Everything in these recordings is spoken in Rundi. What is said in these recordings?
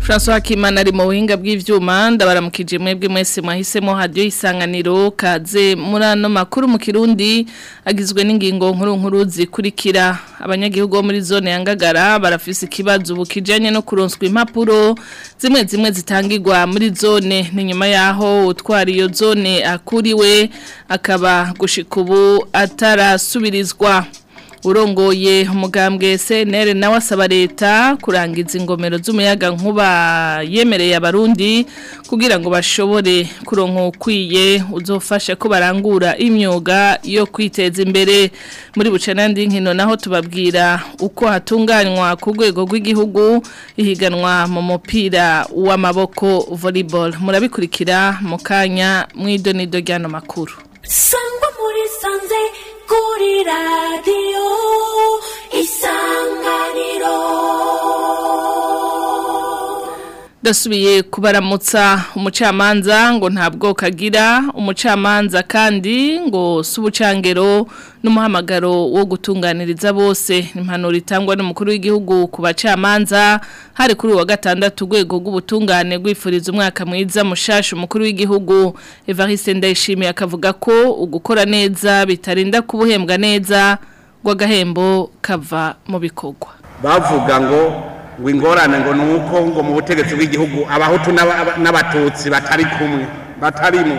François Hakimana ari mu buhinga bw'ivyuma ndabaramukije mwebwe mwese mwahisemo radio isanganiro kaze muri makuru mu Kirundi agizwe n'ingingo nkuru nkuru zikurikira abanyagihugu muri zone ya Ngagara barafise ikibazo bukijanye no kuronswa impapuro zimwe zimwe zitangirwa muri zone ni yaho utwara iyo zone akuriwe akaba gushika ubu atarasubirizwa urongoye umugambwe senere nawe asaba leta kurangiza ingomero z'umuyaga nkuba yemereye abarundi kugira ngo bashobore kurongo ukwiye uzofashe kubarangura barangura imyuga yo kwiteza imbere muri buce n'andi nkino naho tubabwira uko hatunganywa ku rwego rw'igihugu ihiganwa mu mupira w'amaboko volleyball murabikurikira mu kanya mu idonido ry'ano makuru 우리 라디오 이상한이로 tudasubiye kubaramutsa umucamanza ngo ntabwo kagira umucamanza kandi ngo si n'umuhamagaro wo gutunganiriza bose impanuro itangwa n'umukuru w'igihugu ku bacamanza hari kuri wa gatandatu rwego rw'ubutungane rwifuriza umwaka mwiza mushasha umukuru w'igihugu evariste ndayishimiye akavuga ko ugukora neza bitarinda kubuhembwa neza rw'agahembo kava mu bikorwa bavuga ngo ngo ingorane ngo ni uko ngo mu butegetsi bw'igihugu abahutu n'abatutsi batari kumwe batarimo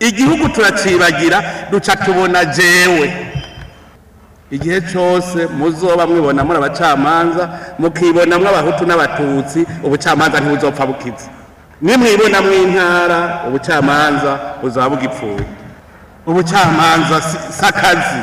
igihugu turacibagira duca tubona jewe igihe cyose muzoba mwibona muri abacamanza mukibona abahutu n'abatutsi ubucamanza ntibuzopfa bukize nimwibona mw'intara ubucamanza buzaba bugipfuye ubucamanza si akazi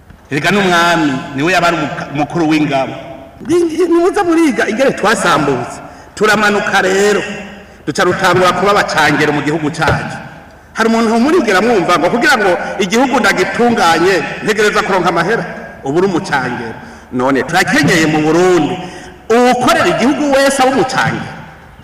reka n'umwami niwe yaba ari umukuru w'ingabo nimuze muriga igare twasambutse turamanuka rero duca rutangura kuba abacangira mu gihugu cyacu hari umuntu umuribwira mwumva ngo kugira ngo igihugu ndagitunganye ntegereza kuronka amahera ubu uri umucangero none turakenyeye mu burundi uwukorera igihugu wese aba umucangero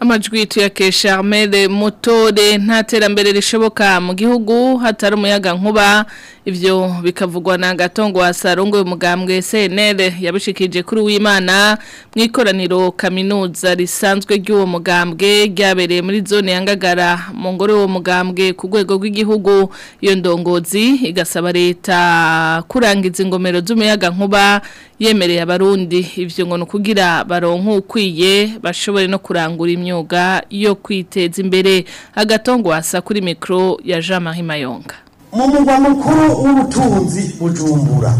amajwi tuyakesha Ahmed Mutore nta terambere rishoboka mu gihugu hatari umuyaga nkuba ivyo bikavugwa na gatongo wa sarongo umugambwe CNL yabishikije kuri w'Imana mu ikoraniro kaminuza risanzwe ry'uwo mugambwe ryabereye muri zone ya Ngagara mu ngoro y'uwo mugambwe ku rwego rw'igihugu iyo ndongozi igasaba leta kurangiza ingomero z'umuyaga nkuba yemereye abarundi ivyo kugira nukugira baronka ukwiye bashobore no kurangura imyuga y'imyuga yo kwiteza imbere agatongwasa kuri mikoro ya jean marie mayonga mu mugwa mukuru w'ubutunzi bujumbura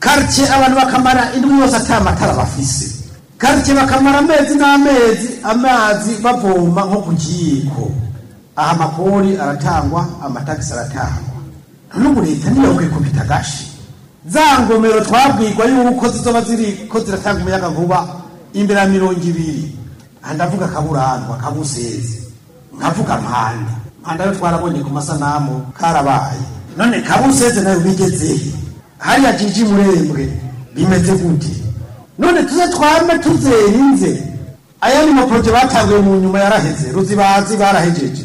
Karce abantu bakamara indwi yose atamatara bafise karitsiye bakamara amezi n'amezi amazi bavoma nko ku kiyiko aha amakori aratangwa amatagisi aratangwa n'ubu leta ntiyongere kubita agashi za ngomero twabwirwa yuko zizoba ziri ko ziratanga umuyaga vuba imbere ya mirongo ibiri ntavuga akaburanga akabusenzi nkavuga mpanda mpanda yo twarabonye ku masanamu karabaye none kabuseze nayo bigezehe hariya jiji murembwe bimeze gute none tuze twame tuzerinze aya ni maporoje batanguye mu nyuma yaraheze ruzibazi barahejeje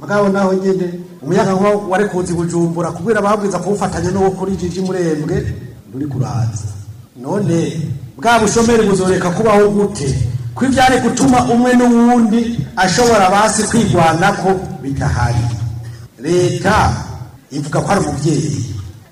mugabo naho nyene umuyaga nkuba wari kuzi bujumbura kubera babwiza kuwufatanya n'uwo kuri jiji murembwe ruri kuraza none bwa bushomeri buzoreka kubaho gute ko ibyari gutuma umwe n'uwundi ashobora basi kwigwana ko bitahari leta ivuga ko ari umubyeyi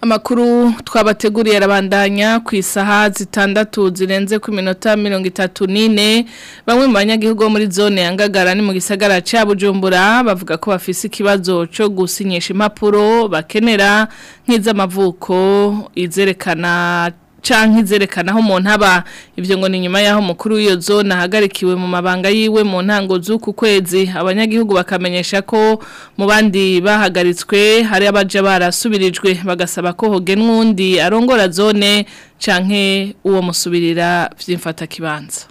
Amakuru twabateguriye arabandanya ku isaha zitandatu zirenze ku minota mirongo itatu n'ine bamwe mu banyagihugu muri zone ya Ngagara ni mu gisagara cya Bujumbura bavuga ko bafise ikibazo cyo gusinyesha impapuro bakenera nk'iz'amavuko izerekana canke zerekana aho umuntu aba ivyo ngo ni nyuma yaho mukuru w'iyo zone ahagarikiwe mu mabanga yiwe mu ntango z'uku kwezi abanyagihugu bakamenyesha ko mu bandi bahagaritswe hari abaje barasubirijwe bagasaba ko hogenwa undi arongora zone canke uwo musubirira vyimfata kibanza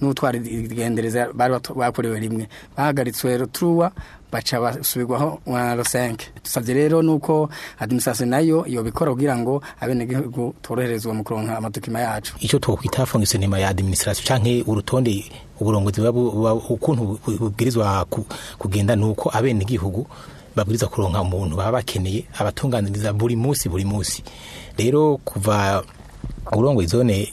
n'utwara igendereza bari bakuriwe rimwe bahagaritswe ruturuwa baca basubirwaho rusenke dusabye rero nuko adimisasiyo nayo yobikora kugira ngo abenegihugu toroherezwe mu kuronka amatukima yacu icyo twakwita fongisinema ya adimisasiyo canke urutonde uburongozi ukuntu bubwirizwa kugenda nuko abenegihugu babwiriza kuronka umuntu baba bakeneye abatunganiriza buri munsi buri munsi rero kuva uburongozi zone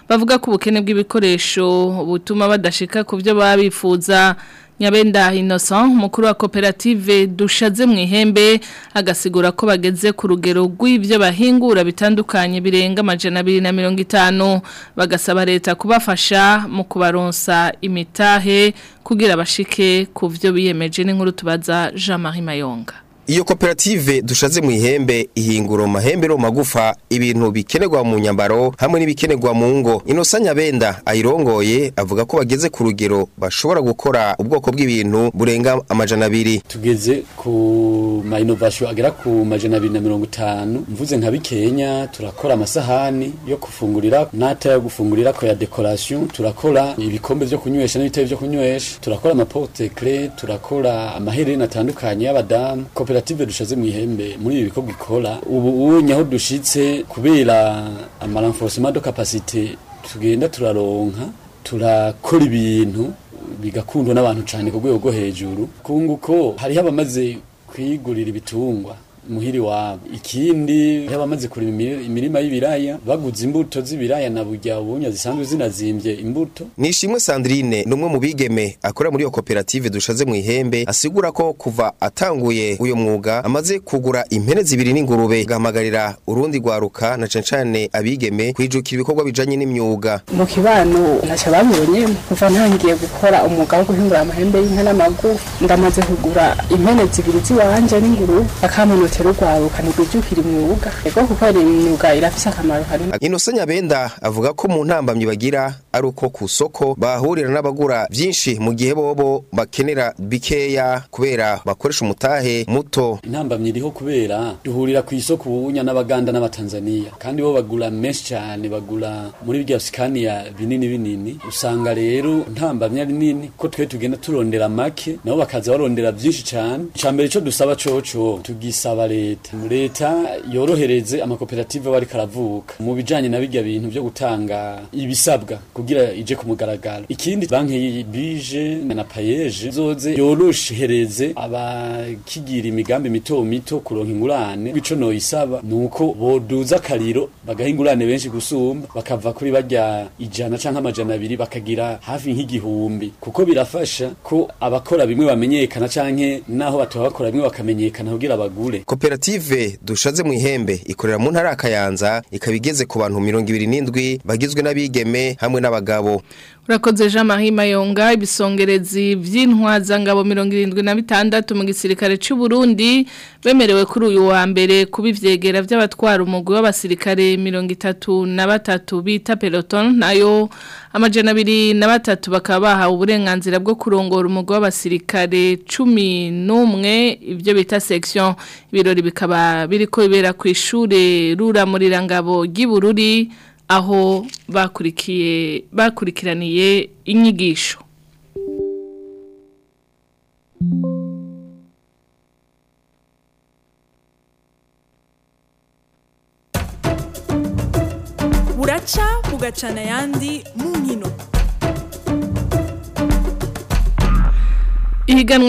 bavuga ku ubukene bw'ibikoresho ubutuma badashika ku byo babifuza nyabenda innocent umukuru wa koperative dushaze mu ihembe agasigura ko bageze ku rugero rw'ibyo bahingura bitandukanye birenga amajana na mirongo itanu bagasaba leta kubafasha mu kubaronsa imitahe kugira bashike ku byo biyemeje n'inkuru tubaza jean mayonga iyo koperative dushaze mu ihembe ihingura mu mahembe no magufa ibintu bikenerwa mu nyambaro hamwe n'ibikenerwa mu ngo inosanya benda ayirongoye avuga ko bageze ku rugero bashobora gukora ubwoko bw'ibintu burenga amajana abiri tugeze ku ma agera ku majana abiri na mirongo itanu mvuze nka bikenya turakora amasahani yo gufungurira n'ata gufungurira ko ya decoration turakora ibikombe byo kunywesha n'ibitabo byo kunywesha turakora amaporte turakora amaherena atandukanye y'abadamu koperative koperative dushaze mu ihembe muri ibi bikorwa ikora ubu unye aho dushitse kubera amaranforcement de capacité tugenda turaronka turakora ibintu bigakundwa n'abantu cyane ku rwego rwo hejuru kunguko hariho abamaze kwigurira ibitungwa muhiri wabo ikindi y'abamaze kurima imirima y'ibiraya baguze imbuto z'ibiraya na burya bunya zisanzwe zinazimbye imbuto nishimwe Sandrine ni umwe mu bigeme akora muri iyo koperative dushaze mu ihembe asigura ko kuva atanguye uyu mwuga amaze kugura impene zibiri n'ingurube gahamagarira urundi rwaruka na cancane abigeme kwijukira ibikorwa bijanye n'imyuga mu kibano naca babonye kuva ntangiye gukora umwuga wo guhingura amahembe y'inka n'amagufa ndamaze kugura impene zibiri ziwanje n'ingurube akamunota rwaruka ntigwijukira imyuga ego kuko hari imyuga irafise akamaro harimo Innocent Nyabenda avuga ko mu ntambamyi bagira ari uko ku soko bahurira n'abagura byinshi mu gihe bobo bakenera bikeya kubera bakoresha umutahe muto intambamyi iriho kubera duhurira ku isoko ubunya n'abaganda n'abatanzania kandi bo bagura menshi cyane bagura muri bya sikaniya binini binini usanga rero ntambamyi ari nini ko twe tugenda turondera make nabo bakaza barondera byinshi cyane mbere cyo dusaba coco tugisaba leta leta yorohereze amakoperative aba karavuka mu bijanye na bijya bintu byo gutanga ibisabwa kugira ije ku mugaragaro ikindi banki bije na payeje zoze yoroshereze abakigira imigambi mito mito kuronka ingurane bico no isaba nuko boduza kariro bagaha ingurane benshi gusumba bakava kuri bajya ijana canke amajana abiri bakagira hafi nk'igihumbi kuko birafasha ko abakora bimwe bamenyekana canke naho bakora bimwe bakamenyekana kugira bagure koperative dushaze mu ihembe ikorera mu ntara ya kayanza ikaba igeze ku bantu mirongo ibiri n'indwi bagizwe n'abigeme hamwe n'abagabo urakoze jean marie mayonga ibisongerezi by'intwazangabo mirongo irindwi na bitandatu mu gisirikare cy'u Burundi bemerewe kuri uyu wa mbere kuba by'abatwara umugwi w'abasirikare mirongo itatu na batatu bita peloton nayo amajana abiri na batatu bakaba bahawe uburenganzira bwo kurongora umugwi w'abasirikare cumi n'umwe ibyo bita section ibirori bikaba biriko bibera ku ishure rura muri rangabo ry'ibururi aho bakurikiye bakurikiraniye inyigisho buraca kugacana yandi mu nkino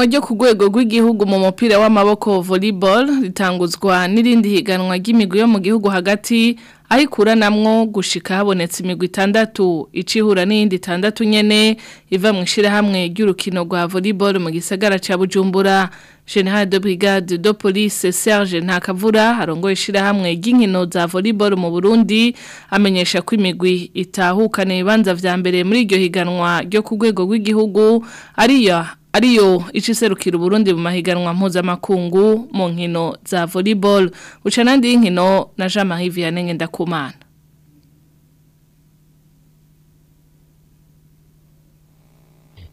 ryo ku rwego rw'igihugu mu mupira w'amaboko volleyball ritanguzwa n'irindi higanwa ry'imigwi yo mu gihugu hagati aho namwo gushika habonetse imigwi itandatu icihura nindi itandatu nyene iva mu ishyirahamwe ry'urukino rwa volleyball mu gisagara cya bujumbura general de brigade de police serge ntakavura arongoye ishyirahamwe ry'inkino za volleyball mu burundi amenyesha ko imigwi itahukane ibanza vya mbere muri iryo higanwa ryo ku rwego rw'igihugu ariyo ariyo ici serukira Burundi mu mahiganwa mpuzamakungu mu nkino za volleyball uca nandi inkino na Jean Marie Vianney Ndakumana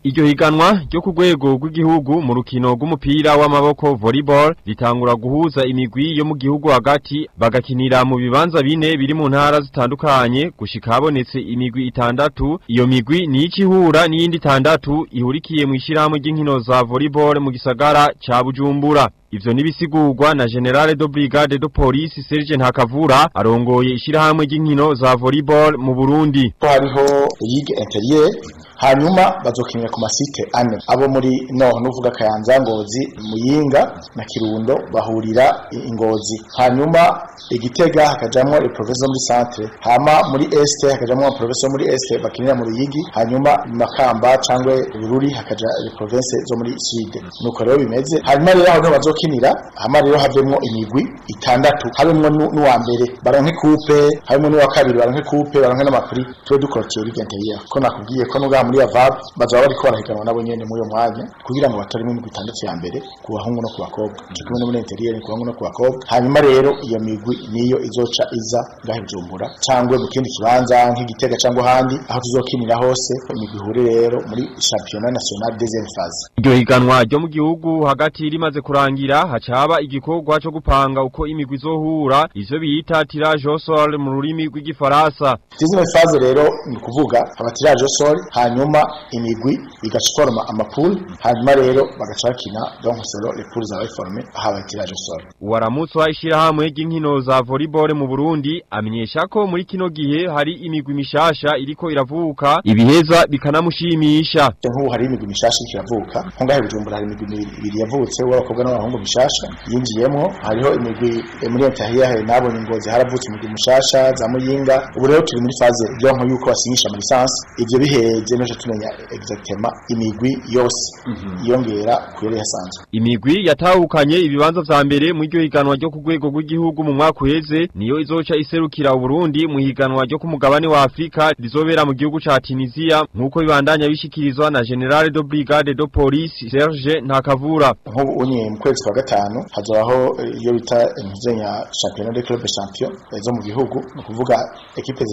Iryo higanwa ryo ku rwego rw'igihugu mu rukino rw'umupira w'amaboko volleyball ritangura guhuza imigwi yo mu gihugu hagati bagakinira mu bibanza bine biri mu ntara zitandukanye gushika habonetse imigwi itandatu iyo migwi ni ikihura n'iyindi itandatu ihurikiye mu ishyirahamwe ry'inkino za volleyball mu gisagara cya Bujumbura ibyo nibisigurwa na General de Brigade de Police Serge Ntakavura arongoye ishyirahamwe ry'inkino za volleyball mu Burundi. Hariho Ligue Interieur hanyuma bazokinira ku masite ane abo muri noho nuvuga Kayanza Ngozi Muyinga na Kirundo bahurira ingozi hanyuma igitega hakajamwo professor muri centre hama muri est hakajamwo professor muri est bakinira mu Ruyigi hanyuma makamba cangwe Bururi hakaja province zo muri sud nuko rero bimeze hanyuma rero aho bazo bazokinira hama rero havemo imigwi itandatu habemwo n'uwa mbere baronke coupe harimo n'uwa kabiri baronke coupe baronke n'amakuri tube dukorotira bigendeyeho ko nakubwiye ko n'ubwa muri avab bazaba bariko barahiganwa nabo nyene muri uyo mwanya kugira ngo batoremo imigwi itandatu ya mbere ku bahungu no ku bakobwa kimwe no muri interiere ku bahungu no ku bakobwa hanyuma rero iyo migwi niyo izoca iza ngaho cyangwa mu kindi kibanza nk'igitega cyangwa ahandi aho tuzokinira hose imigwi ihure rero muri championnat national deuxième phase iryo higanwa ryo mu gihugu hagati rimaze kurangira kugira hacaba igikorwa cyo gupanga uko imigwi izohura izo bita tirage sol mu rurimi rw'igifaransa zizino faze rero ni kuvuga haba sol hanyuma imigwi igashoroma amapul hanyuma rero bagacakina donc solo les poules avaient formé haba tirage sol waramutswa ishirahamwe ry'inkino za volleyball mu Burundi amenyesha ko muri kino gihe hari imigwi mishasha iriko iravuka ibiheza bikanamushimisha nk'ubu hari imigwi mishasha ikiravuka nko ngahe bujumbura hari imigwi ibiri yavutse w'abakobwa n'abahungu ibihugu bishasha yinjiyemo hariho imigwi muri etahiya nabonye ingozi haravutse umugwi mushasha za muyinga ubu rero turi muri faze yonko yuko basinyisha muri lisansi ivyo biheze n'ejo tumenya exactement imigwi yose mhm. yongera ku yari yasanzwe imigwi yatahukanye ibibanza vya mbere mu iryo higanwa ryo ku rwego rw'igihugu mu mwaka uheze niyo izoca iserukira Burundi mu higanwa ryo ku mugabane wa Afrika rizobera mu gihugu cya Tunisia nkuko bibandanya bishikirizwa na General de Brigade de Police Serge Ntakavura nko unye mu kwezi kwa gatanu hazabaho eh, iyo bita impuzanya championnat de club champion eh, zo mu gihugu ni ukuvuga ekipe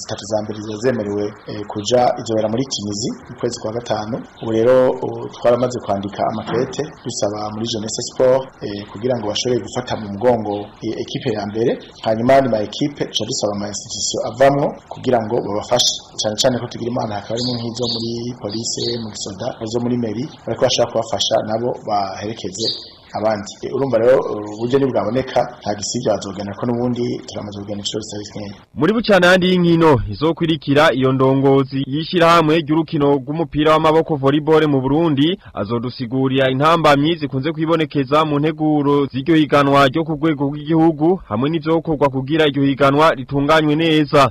zitatu za mbere ziba zemerewe eh, kuja izobera muri Kinizi mu kwezi kwa gatanu ubu rero twaramaze kwandika amatete dusaba muri Jeunesse Sport kugira ngo bashobore gufata mu mugongo ekipe ya mbere hanyuma ni ma ekipe tuca dusaba ama institution avamwo kugira ngo babafashe cyane cyane ko tugira imana hakaba harimo nk'izo muri polise mu gisoda zo muri meri ariko bashaka kubafasha nabo baherekeze abandi eh, urumva rero eh, uburyo ntibwaboneka nta gisibya batugana ko n'ubundi turamaze kugana inshuro zitari zikeya muri bucyane ahandi y'inkino izokurikira iyo ndongozi y'ishyirahamwe ry'urukino rw'umupira w'amaboko volleyball mu Burundi azodusigurira intambamyi zikunze kwibonekeza mu nteguro z'iryo higanwa ryo ku rwego rw'igihugu hamwe n'ivyokorwa kugira iryo higanwa ritunganywe neza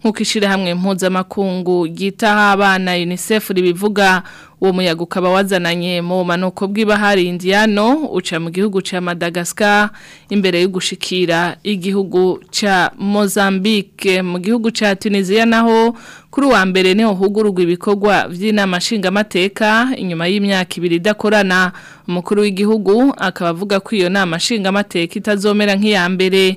nk'uko ishira ishyirahamwe mpuzamakungu ryitaho abana unicef ribivuga uwo muyaga ukaba wazananye mu manuko hari indiano uca mu gihugu cya madagascar imbere yo gushikira igihugu cya mozambique mu gihugu cya tunisiya naho kuri uwa mbere niho hugururwa ibikorwa by'inama nshingamateka inyuma y'imyaka ibiri idakorana umukuru w'igihugu akaba avuga ko iyo nama nshingamateka itazomera nk'iya mbere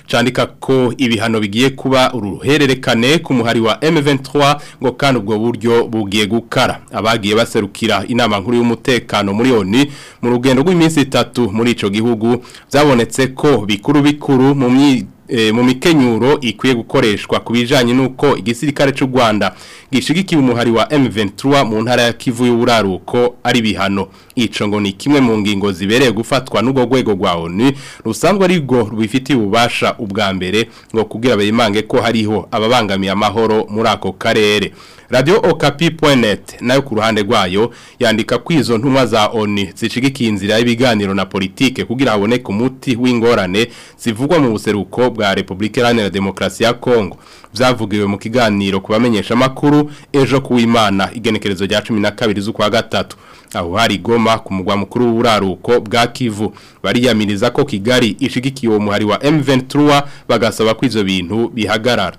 candika ko ibihano bigiye kuba uruhererekane ku muhari wa M23 ngo kandi ubwo buryo bugiye gukara abagiye baserukira inama nkuru y'umutekano muri ONU mu rugendo rw'iminsi itatu muri ico gihugu byabonetse ko bikuru bikuru mu myi Eh, mu mikenyuro ikwiye gukoreshwa ku bijyanye n'uko igisirikare cy'u rwanda gishigikiye umuhari wa M23 mu ntara ya kivu y'uburaruko ari bihano icongo ni kimwe mu ngingo zibereye gufatwa n'ubwo rwego rwa ONU rusanzwe ari rwo rubifitiye ububasha ubwa mbere ngo kugira beyimange ko hariho ababangamiye amahoro muri ako karere radio okapi.net nayo ku ruhande rwayo yandika kwizo ntumwa za ONU zishigikiye inzira y'ibiganiro na politike kugira haboneke umuti w'ingorane zivugwa mu buseruko bwa Republika Iharanira Demokrasi ya Kongo byavugiwe mu kiganiro kubamenyesha makuru ejo ku’imana kuwimana igenekerezo rya 12 z'ukwa gatatu aho hari goma kumugwa mugwa mukuru w'uraruko bwa Kivu bariyamiriza ko Kigali ishigikiye uwo muhari wa M23 bagasaba ko izo bintu bihagarara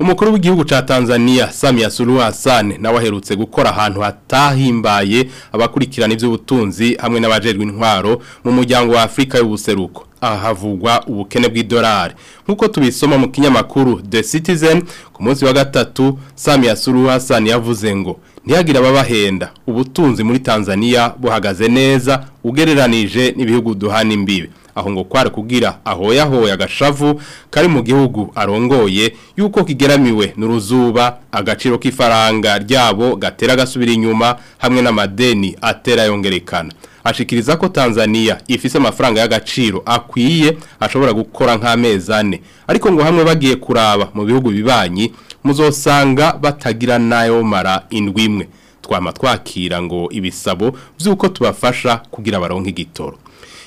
umukuru w'igihugu ca Tanzania Samia Suluhu Hassan nawe gukora ahantu hatahimbaye abakurikirana iby’ubutunzi hamwe n'abajejwe intwaro mu muryango wa Afrika y'ubuseruko ahavugwa ubukene bw'idolari nkuko tubisoma mu kinyamakuru The Citizen ku munsi wa gatatu Samia Suluhu Hassan yavuze ngo ntiyagira ababahenda ubutunzi muri Tanzania buhagaze neza ugereranije n'ibihugu duhana imbibe aho ngo kwari kugira ahoya ahoya agashavu kari mu gihugu arongoye yuko kigeramiwe n'uruzuba agaciro k'ifaranga ryabo gatera gasubira inyuma hamwe n'amadeni atera yongerekana ashikiriza ko Tanzania ifise amafaranga y'agaciro akwiye ashobora gukora nk'amezi ane ariko ngo hamwe bagiye kuraba mu bihugu bibanyi muzosanga batagira nayo mara indwimwe twama twakira ngo ibisabo by'uko tubafasha kugira baronke igitoro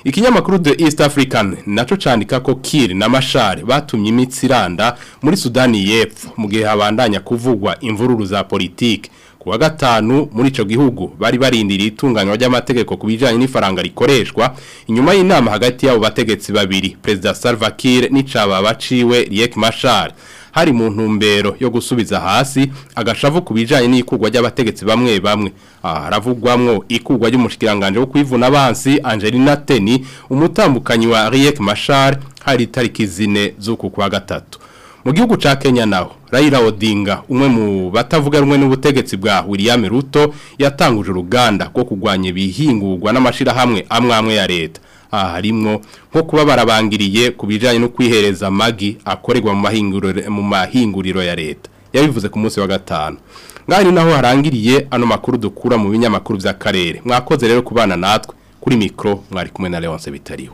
ikinyamakuru the east african nacyo cyanika ko kiri na mashari batumye imitsi muri sudani y'epfo mu gihe habandanya kuvugwa imvururu za politiki ku wa gatanu muri icyo gihugu bari barindiriye itunganywa ry'amategeko ku bijyanye n'ifaranga rikoreshwa inyuma y'inama hagati y'abo bategetsi babiri perezida salva kiir n'icaba baciwe riek mashari hari mu ntumbero yo gusubiza hasi agashavu ku bijyanye n'ikugwa ry'abategetsi bamwe bamwe ah, haravugwamwo ikugwa ry'umushikiranganje wo kwivuna abansi Angelina Teni umutambukanyi wa Riek Machar hari tariki zine z'uku kwa gatatu mu gihugu ca Kenya naho Raila Odinga umwe mu batavuga rumwe n'ubutegetsi bwa William Ruto yatanguje uruganda rwo kugwanya ibihingurwa n'amashira hamwe amwe ya leta harimo nko kuba barabangiriye ku bijyanye no kwihereza amagi akoregwa mu mahinguriro ya leta yabivuze ku munsi wa gatanu mwari naho harangiriye ano makuru dukura mu binyamakuru by'akarere mwakoze rero kubana natwe kuri mikoro mwari kumwe na leonce bitariho